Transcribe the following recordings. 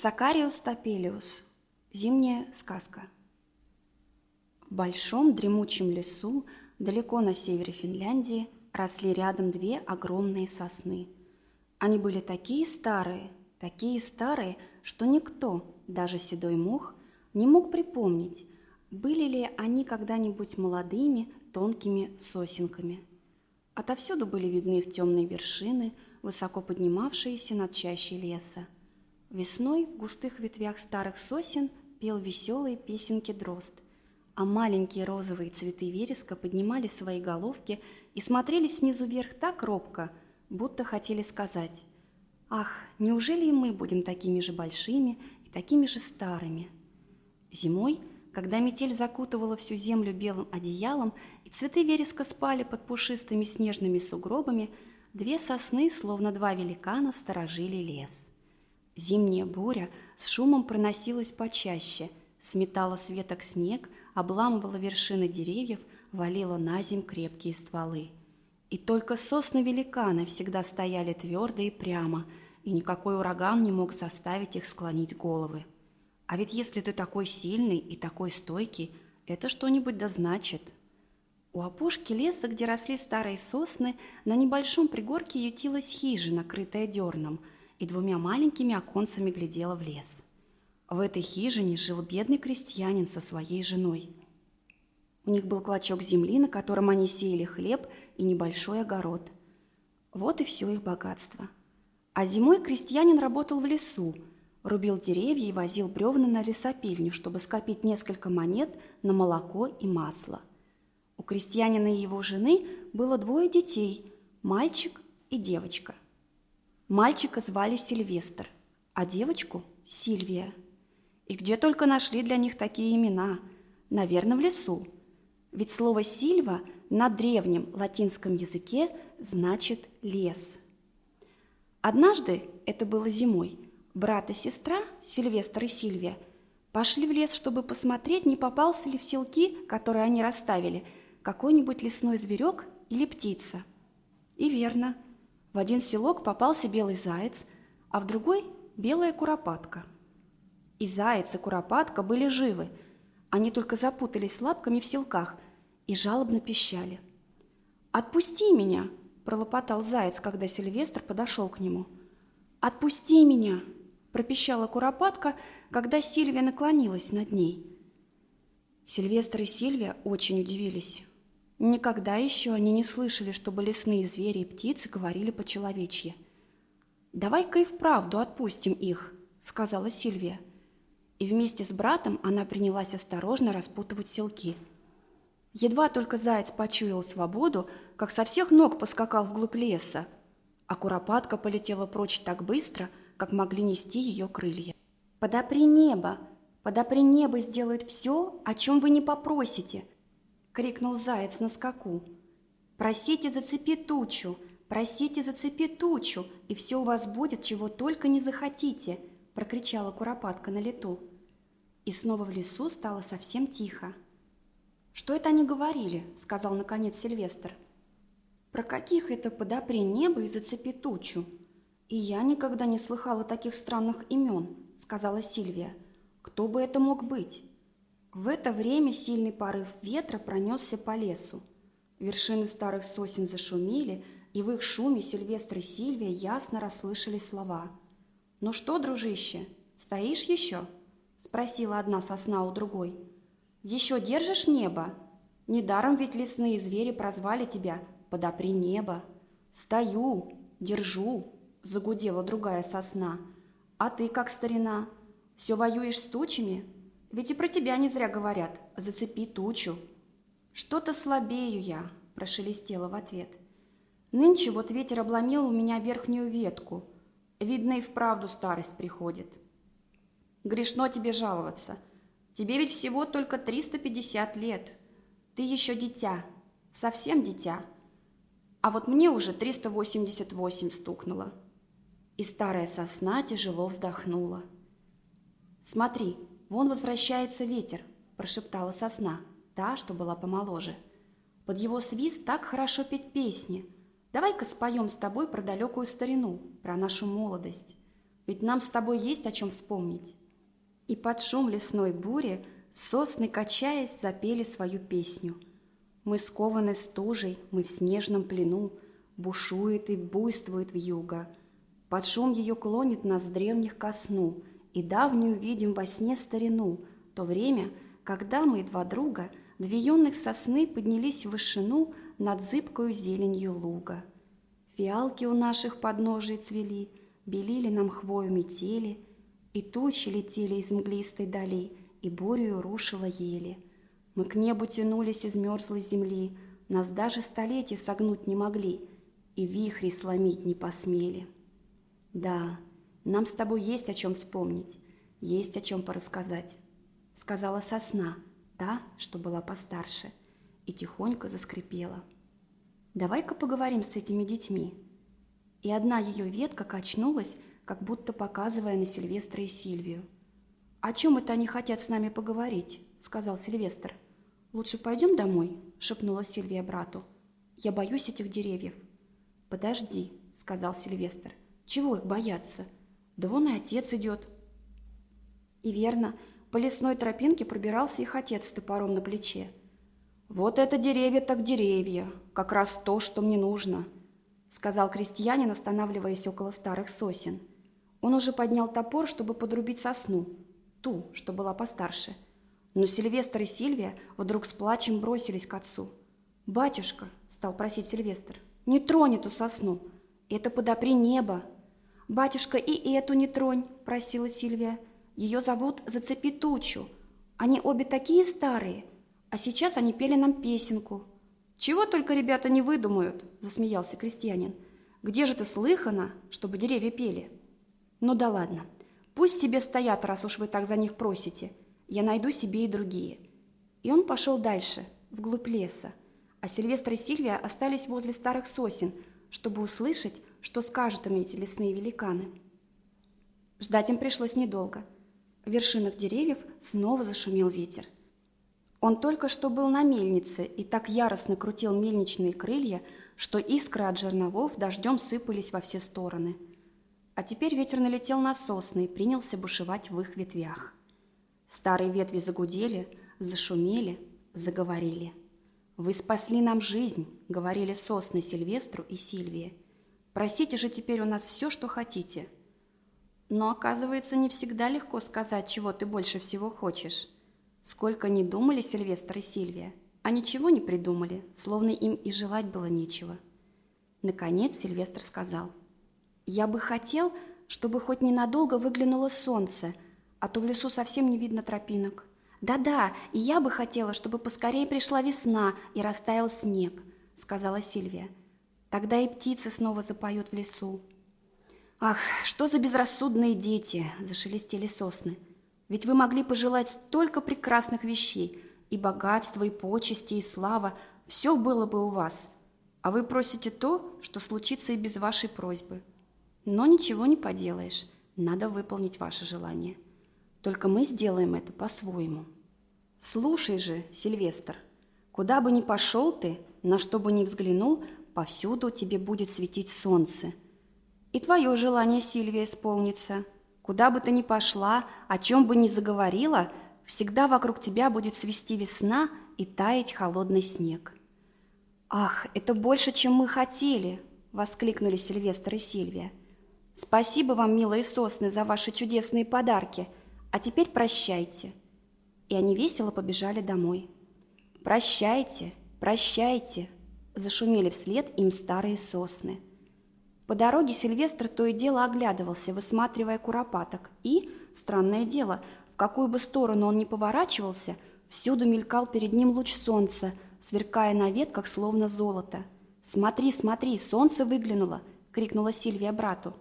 Сакариус Топелиус. Зимняя сказка. В большом дремучем лесу, далеко на севере Финляндии, росли рядом две огромные сосны. Они были такие старые, такие старые, что никто, даже седой мох, не мог припомнить, были ли они когда-нибудь молодыми, тонкими сосенками. Отовсюду были видны их темные вершины, высоко поднимавшиеся над чащей леса – Весной в густых ветвях старых сосен пел веселые песенки дрозд, а маленькие розовые цветы вереска поднимали свои головки и смотрели снизу вверх так робко, будто хотели сказать «Ах, неужели и мы будем такими же большими и такими же старыми?» Зимой, когда метель закутывала всю землю белым одеялом и цветы вереска спали под пушистыми снежными сугробами, две сосны, словно два великана, сторожили лес. Зимняя буря с шумом проносилась почаще, сметала с веток снег, обламывала вершины деревьев, валила на земь крепкие стволы. И только сосны-великаны всегда стояли твердо и прямо, и никакой ураган не мог заставить их склонить головы. А ведь если ты такой сильный и такой стойкий, это что-нибудь да значит. У опушки леса, где росли старые сосны, на небольшом пригорке ютилась хижина, крытая дерном – и двумя маленькими оконцами глядела в лес. В этой хижине жил бедный крестьянин со своей женой. У них был клочок земли, на котором они сеяли хлеб и небольшой огород. Вот и все их богатство. А зимой крестьянин работал в лесу, рубил деревья и возил бревна на лесопильню, чтобы скопить несколько монет на молоко и масло. У крестьянина и его жены было двое детей – мальчик и девочка – Мальчика звали Сильвестр, а девочку – Сильвия. И где только нашли для них такие имена? Наверное, в лесу. Ведь слово «сильва» на древнем латинском языке значит «лес». Однажды, это было зимой, брат и сестра, Сильвестр и Сильвия, пошли в лес, чтобы посмотреть, не попался ли в селки, которые они расставили, какой-нибудь лесной зверек или птица. И верно – в один селок попался белый заяц, а в другой – белая куропатка. И заяц, и куропатка были живы, они только запутались лапками в селках и жалобно пищали. «Отпусти меня!» – пролопотал заяц, когда Сильвестр подошел к нему. «Отпусти меня!» – пропищала куропатка, когда Сильвия наклонилась над ней. Сильвестр и Сильвия очень удивились. Никогда еще они не слышали, чтобы лесные звери и птицы говорили по-человечье. «Давай-ка и вправду отпустим их», — сказала Сильвия. И вместе с братом она принялась осторожно распутывать селки. Едва только заяц почуял свободу, как со всех ног поскакал вглубь леса, а куропатка полетела прочь так быстро, как могли нести ее крылья. «Подопри небо! Подопри небо сделает все, о чем вы не попросите!» Крикнул заяц на скаку. «Просите зацепить тучу! Просите зацепить тучу, и все у вас будет, чего только не захотите!» прокричала куропатка на лету. И снова в лесу стало совсем тихо. «Что это они говорили?» — сказал наконец Сильвестр. «Про каких это подопри небо и зацепи тучу?» «И я никогда не слыхала таких странных имен», — сказала Сильвия. «Кто бы это мог быть?» В это время сильный порыв ветра пронесся по лесу. Вершины старых сосен зашумели, и в их шуме Сильвестр и Сильвия ясно расслышали слова. «Ну что, дружище, стоишь еще?» – спросила одна сосна у другой. «Еще держишь небо? Недаром ведь лесные звери прозвали тебя «Подопри небо». «Стою, держу», – загудела другая сосна. «А ты как старина? Все воюешь с тучами?» Ведь и про тебя не зря говорят. Зацепи тучу. Что-то слабею я, прошелестела в ответ. Нынче вот ветер обломил у меня верхнюю ветку. Видно, и вправду старость приходит. Грешно тебе жаловаться. Тебе ведь всего только 350 лет. Ты еще дитя, совсем дитя. А вот мне уже 388 стукнуло. И старая сосна тяжело вздохнула. Смотри, «Вон возвращается ветер», – прошептала сосна, та, что была помоложе. «Под его свист так хорошо петь песни. Давай-ка споем с тобой про далекую старину, про нашу молодость. ведь нам с тобой есть о чем вспомнить». И под шум лесной бури сосны, качаясь, запели свою песню. Мы скованы стужей, мы в снежном плену, Бушует и буйствует вьюга. Под шум ее клонит нас древних ко сну, И давнюю видим во сне старину, То время, когда мы, два друга, Две юных сосны поднялись в вышину Над зыбкою зеленью луга. Фиалки у наших подножий цвели, Белили нам хвою метели, И тучи летели из мглистой дали, И бурю рушила ели. Мы к небу тянулись из мерзлой земли, Нас даже столетия согнуть не могли, И вихри сломить не посмели. Да, нам с тобой есть о чем вспомнить, Есть о чем порассказать, Сказала сосна, та, что была постарше, И тихонько заскрипела. Давай-ка поговорим с этими детьми. И одна ее ветка качнулась, как будто показывая на Сильвестра и Сильвию. «О чем это они хотят с нами поговорить?» – сказал Сильвестр. «Лучше пойдем домой?» – шепнула Сильвия брату. «Я боюсь этих деревьев». «Подожди», – сказал Сильвестр. «Чего их бояться? Да вон и отец идет». И верно, по лесной тропинке пробирался их отец с топором на плече. «Вот это деревья так деревья, как раз то, что мне нужно», – сказал крестьянин, останавливаясь около старых сосен. Он уже поднял топор, чтобы подрубить сосну, ту, что была постарше. Но Сильвестр и Сильвия вдруг с плачем бросились к отцу. «Батюшка», — стал просить Сильвестр, — «не тронь эту сосну, это подопри небо». «Батюшка, и эту не тронь», — просила Сильвия. «Ее зовут Зацепи тучу. Они обе такие старые, а сейчас они пели нам песенку». «Чего только ребята не выдумают», — засмеялся крестьянин. «Где же ты слыхано, чтобы деревья пели?» Ну да ладно. Пусть себе стоят, раз уж вы так за них просите. Я найду себе и другие. И он пошел дальше, вглубь леса. А Сильвестр и Сильвия остались возле старых сосен, чтобы услышать, что скажут им эти лесные великаны. Ждать им пришлось недолго. В вершинах деревьев снова зашумел ветер. Он только что был на мельнице и так яростно крутил мельничные крылья, что искры от жерновов дождем сыпались во все стороны – а теперь ветер налетел на сосны и принялся бушевать в их ветвях. Старые ветви загудели, зашумели, заговорили. «Вы спасли нам жизнь», — говорили сосны Сильвестру и Сильвии. «Просите же теперь у нас все, что хотите». Но, оказывается, не всегда легко сказать, чего ты больше всего хочешь. Сколько ни думали Сильвестр и Сильвия, а ничего не придумали, словно им и желать было нечего. Наконец Сильвестр сказал — я бы хотел, чтобы хоть ненадолго выглянуло солнце, а то в лесу совсем не видно тропинок. Да-да, и я бы хотела, чтобы поскорее пришла весна и растаял снег, сказала Сильвия. Тогда и птицы снова запоют в лесу. Ах, что за безрассудные дети, зашелестели сосны. Ведь вы могли пожелать столько прекрасных вещей, и богатство, и почести, и слава, все было бы у вас. А вы просите то, что случится и без вашей просьбы. Но ничего не поделаешь, надо выполнить ваше желание. Только мы сделаем это по-своему. Слушай же, Сильвестр, куда бы ни пошел ты, на что бы ни взглянул, повсюду тебе будет светить солнце. И твое желание, Сильвия, исполнится. Куда бы ты ни пошла, о чем бы ни заговорила, всегда вокруг тебя будет свести весна и таять холодный снег. «Ах, это больше, чем мы хотели!» — воскликнули Сильвестр и Сильвия. Спасибо вам, милые сосны, за ваши чудесные подарки. А теперь прощайте. И они весело побежали домой. Прощайте, прощайте, зашумели вслед им старые сосны. По дороге Сильвестр то и дело оглядывался, высматривая куропаток, и, странное дело, в какую бы сторону он ни поворачивался, всюду мелькал перед ним луч солнца, сверкая на ветках словно золото. «Смотри, смотри, солнце выглянуло!» — крикнула Сильвия брату.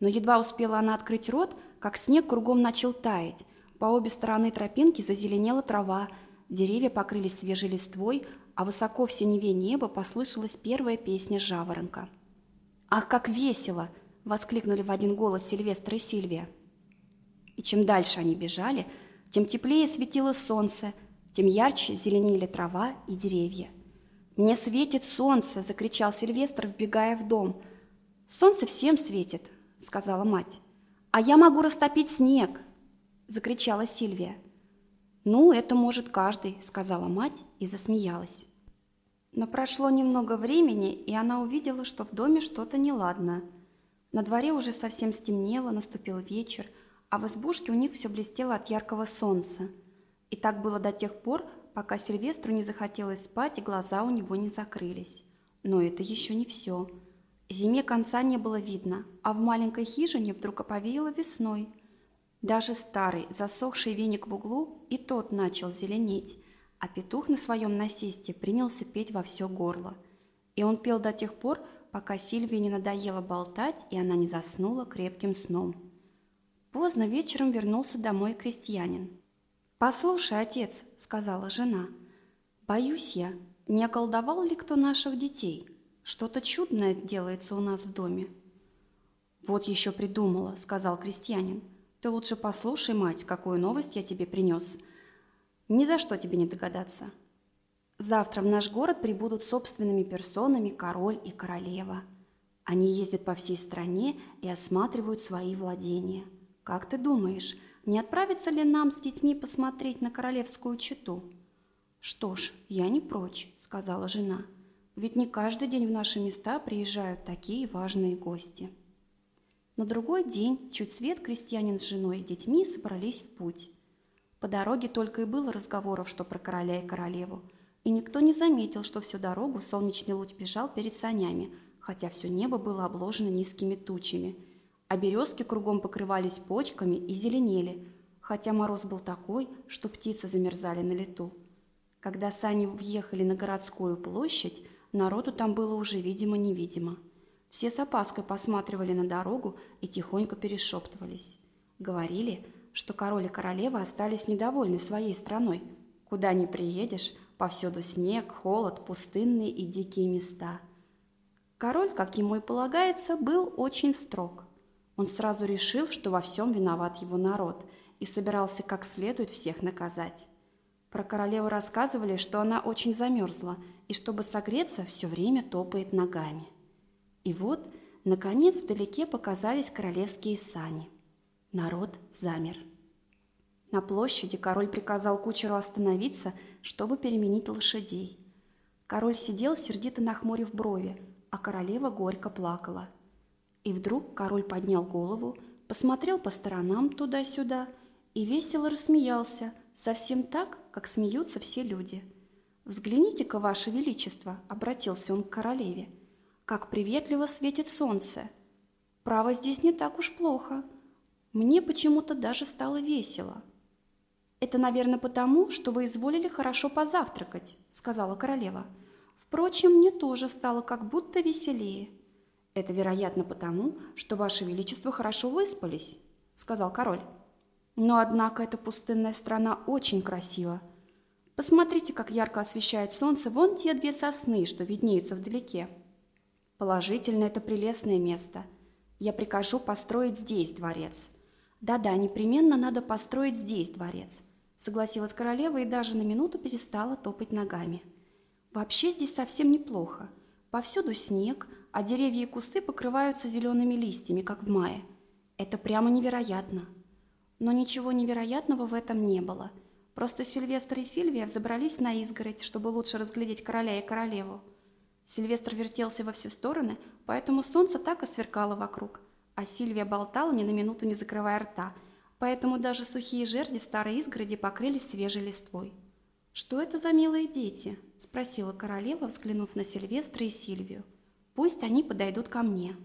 Но едва успела она открыть рот, как снег кругом начал таять. По обе стороны тропинки зазеленела трава, деревья покрылись свежей листвой, а высоко в синеве неба послышалась первая песня жаворонка. «Ах, как весело!» – воскликнули в один голос Сильвестр и Сильвия. И чем дальше они бежали, тем теплее светило солнце, тем ярче зеленели трава и деревья. «Мне светит солнце!» – закричал Сильвестр, вбегая в дом. «Солнце всем светит, сказала мать. «А я могу растопить снег!» – закричала Сильвия. «Ну, это может каждый», – сказала мать и засмеялась. Но прошло немного времени, и она увидела, что в доме что-то неладно. На дворе уже совсем стемнело, наступил вечер, а в избушке у них все блестело от яркого солнца. И так было до тех пор, пока Сильвестру не захотелось спать, и глаза у него не закрылись. Но это еще не все. Зиме конца не было видно, а в маленькой хижине вдруг оповеяло весной. Даже старый, засохший веник в углу и тот начал зеленеть, а петух на своем насесте принялся петь во все горло. И он пел до тех пор, пока Сильвии не надоело болтать, и она не заснула крепким сном. Поздно вечером вернулся домой крестьянин. «Послушай, отец», — сказала жена, — «боюсь я, не околдовал ли кто наших детей? Что-то чудное делается у нас в доме». «Вот еще придумала», — сказал крестьянин. «Ты лучше послушай, мать, какую новость я тебе принес. Ни за что тебе не догадаться. Завтра в наш город прибудут собственными персонами король и королева. Они ездят по всей стране и осматривают свои владения. Как ты думаешь, не отправиться ли нам с детьми посмотреть на королевскую чету?» «Что ж, я не прочь», — сказала жена. «Ведь не каждый день в наши места приезжают такие важные гости». На другой день, чуть свет, крестьянин с женой и детьми собрались в путь. По дороге только и было разговоров, что про короля и королеву. И никто не заметил, что всю дорогу солнечный луч бежал перед санями, хотя все небо было обложено низкими тучами. А березки кругом покрывались почками и зеленели, хотя мороз был такой, что птицы замерзали на лету. Когда сани въехали на городскую площадь, народу там было уже видимо-невидимо. Все с опаской посматривали на дорогу и тихонько перешептывались. Говорили, что король и королева остались недовольны своей страной. Куда ни приедешь, повсюду снег, холод, пустынные и дикие места. Король, как ему и полагается, был очень строг. Он сразу решил, что во всем виноват его народ, и собирался как следует всех наказать. Про королеву рассказывали, что она очень замерзла, и чтобы согреться, все время топает ногами. И вот, наконец, вдалеке показались королевские сани. Народ замер. На площади король приказал кучеру остановиться, чтобы переменить лошадей. Король сидел, сердито нахмурив брови, а королева горько плакала. И вдруг король поднял голову, посмотрел по сторонам туда-сюда и весело рассмеялся, совсем так, как смеются все люди. «Взгляните-ка, ваше величество!» — обратился он к королеве. «Как приветливо светит солнце! Право, здесь не так уж плохо!» Мне почему-то даже стало весело. «Это, наверное, потому, что вы изволили хорошо позавтракать», — сказала королева. «Впрочем, мне тоже стало как будто веселее». «Это, вероятно, потому, что ваше величество хорошо выспались», — сказал король. «Но, однако, эта пустынная страна очень красива. Посмотрите, как ярко освещает солнце вон те две сосны, что виднеются вдалеке. Положительно, это прелестное место. Я прикажу построить здесь дворец. «Да-да, непременно надо построить здесь дворец», — согласилась королева и даже на минуту перестала топать ногами. «Вообще здесь совсем неплохо. Повсюду снег, а деревья и кусты покрываются зелеными листьями, как в мае. Это прямо невероятно». Но ничего невероятного в этом не было. Просто Сильвестр и Сильвия взобрались на изгородь, чтобы лучше разглядеть короля и королеву. Сильвестр вертелся во все стороны, поэтому солнце так и сверкало вокруг а Сильвия болтала ни на минуту не закрывая рта, поэтому даже сухие жерди старой изгороди покрылись свежей листвой. «Что это за милые дети?» – спросила королева, взглянув на Сильвестра и Сильвию. «Пусть они подойдут ко мне».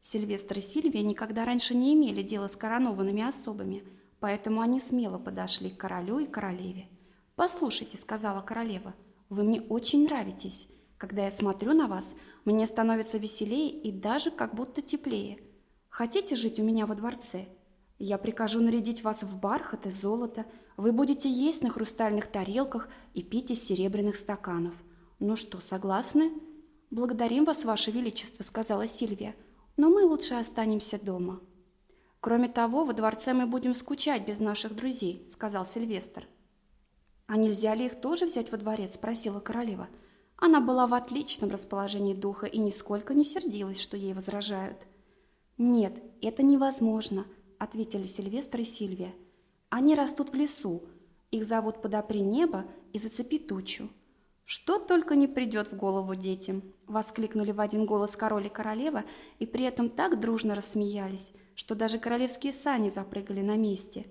Сильвестр и Сильвия никогда раньше не имели дела с коронованными особами, поэтому они смело подошли к королю и королеве. «Послушайте», – сказала королева, – «вы мне очень нравитесь. Когда я смотрю на вас, мне становится веселее и даже как будто теплее». Хотите жить у меня во дворце? Я прикажу нарядить вас в бархат и золото. Вы будете есть на хрустальных тарелках и пить из серебряных стаканов. Ну что, согласны? Благодарим вас, ваше величество, сказала Сильвия. Но мы лучше останемся дома. Кроме того, во дворце мы будем скучать без наших друзей, сказал Сильвестр. А нельзя ли их тоже взять во дворец? спросила королева. Она была в отличном расположении духа и нисколько не сердилась, что ей возражают. «Нет, это невозможно», – ответили Сильвестр и Сильвия. «Они растут в лесу. Их зовут «Подопри небо» и «Зацепи тучу». «Что только не придет в голову детям!» – воскликнули в один голос король и королева, и при этом так дружно рассмеялись, что даже королевские сани запрыгали на месте.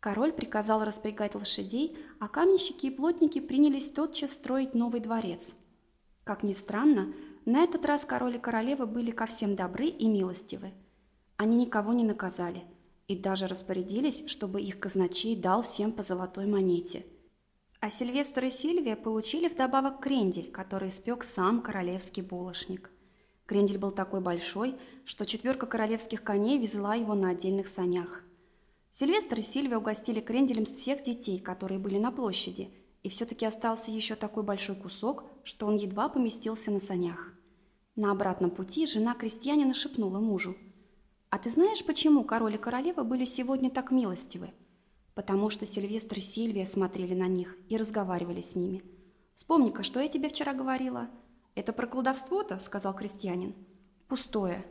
Король приказал распрягать лошадей, а каменщики и плотники принялись тотчас строить новый дворец. Как ни странно, на этот раз король и королева были ко всем добры и милостивы. Они никого не наказали и даже распорядились, чтобы их казначей дал всем по золотой монете – а Сильвестр и Сильвия получили вдобавок крендель, который испек сам королевский булочник. Крендель был такой большой, что четверка королевских коней везла его на отдельных санях. Сильвестр и Сильвия угостили кренделем всех детей, которые были на площади, и все-таки остался еще такой большой кусок, что он едва поместился на санях. На обратном пути жена крестьянина шепнула мужу. «А ты знаешь, почему король и королева были сегодня так милостивы?» потому что Сильвестр и Сильвия смотрели на них и разговаривали с ними. «Вспомни-ка, что я тебе вчера говорила?» «Это про колдовство-то?» – сказал крестьянин. «Пустое».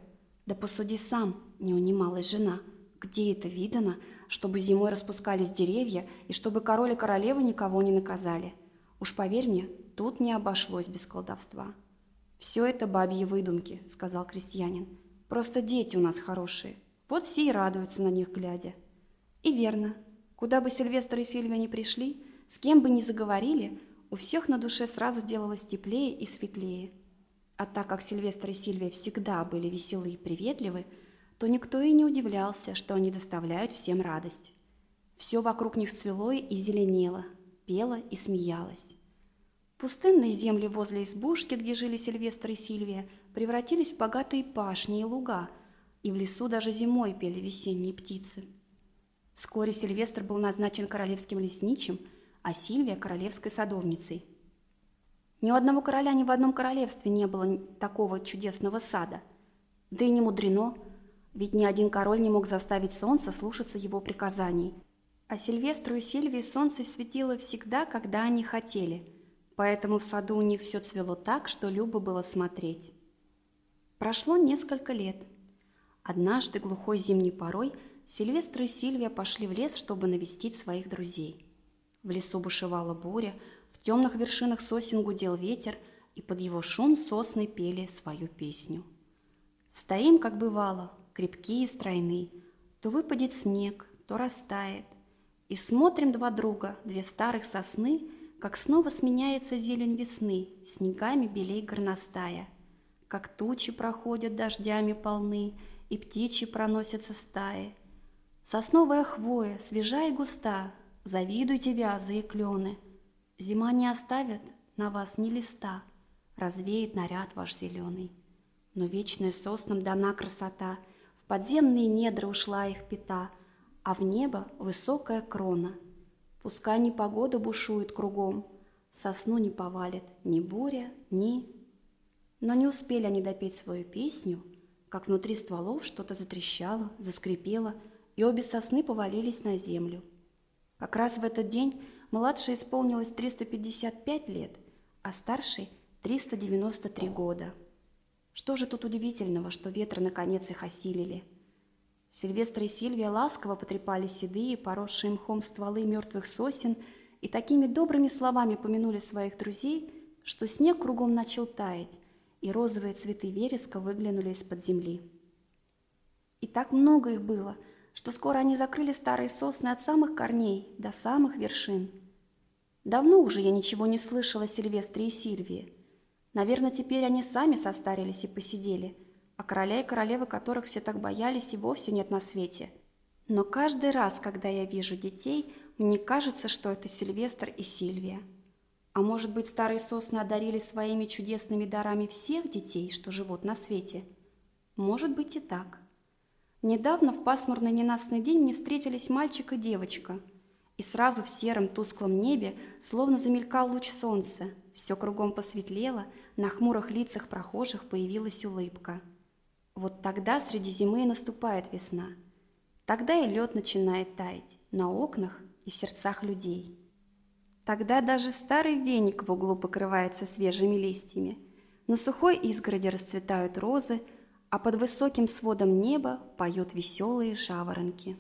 «Да посуди сам», – не унималась жена. «Где это видано, чтобы зимой распускались деревья и чтобы король и королева никого не наказали? Уж поверь мне, тут не обошлось без колдовства». «Все это бабьи выдумки», – сказал крестьянин. «Просто дети у нас хорошие. Вот все и радуются на них глядя». «И верно», Куда бы Сильвестр и Сильвия ни пришли, с кем бы ни заговорили, у всех на душе сразу делалось теплее и светлее. А так как Сильвестр и Сильвия всегда были веселы и приветливы, то никто и не удивлялся, что они доставляют всем радость. Все вокруг них цвело и зеленело, пело и смеялось. Пустынные земли возле избушки, где жили Сильвестр и Сильвия, превратились в богатые пашни и луга, и в лесу даже зимой пели весенние птицы – Вскоре Сильвестр был назначен королевским лесничим, а Сильвия – королевской садовницей. Ни у одного короля ни в одном королевстве не было такого чудесного сада. Да и не мудрено, ведь ни один король не мог заставить солнце слушаться его приказаний. А Сильвестру и Сильвии солнце светило всегда, когда они хотели, поэтому в саду у них все цвело так, что любо было смотреть. Прошло несколько лет. Однажды глухой зимней порой – Сильвестр и Сильвия пошли в лес, чтобы навестить своих друзей. В лесу бушевала буря, в темных вершинах сосен гудел ветер, и под его шум сосны пели свою песню. Стоим, как бывало, крепкие и стройны, то выпадет снег, то растает, и смотрим два друга, две старых сосны, как снова сменяется зелень весны, снегами белей горностая, как тучи проходят дождями полны, и птичьи проносятся стаи – Сосновая хвоя, свежа и густа, Завидуйте вязы и клены. Зима не оставит на вас ни листа, Развеет наряд ваш зеленый. Но вечная соснам дана красота, подземные недра ушла их пята, А в небо высокая крона. Пускай непогода бушует кругом, Сосну не повалит ни буря, ни... Но не успели они допеть свою песню, Как внутри стволов что-то затрещало, заскрипело, и обе сосны повалились на землю. Как раз в этот день младшей исполнилось 355 лет, а старшей – 393 года. Что же тут удивительного, что ветры наконец их осилили? Сильвестр и Сильвия ласково потрепали седые, поросшие мхом стволы мертвых сосен и такими добрыми словами помянули своих друзей, что снег кругом начал таять, и розовые цветы вереска выглянули из-под земли. И так много их было – что скоро они закрыли старые сосны от самых корней до самых вершин. Давно уже я ничего не слышала о Сильвестре и Сильвии. Наверное, теперь они сами состарились и посидели, а короля и королевы которых все так боялись и вовсе нет на свете. Но каждый раз, когда я вижу детей, мне кажется, что это Сильвестр и Сильвия. А может быть, старые сосны одарили своими чудесными дарами всех детей, что живут на свете? Может быть и так. Недавно в пасмурный ненастный день мне встретились мальчик и девочка. И сразу в сером тусклом небе словно замелькал луч солнца. Все кругом посветлело, на хмурых лицах прохожих появилась улыбка. Вот тогда среди зимы и наступает весна. Тогда и лед начинает таять на окнах и в сердцах людей. Тогда даже старый веник в углу покрывается свежими листьями. На сухой изгороди расцветают розы, а под высоким сводом неба поют веселые жаворонки.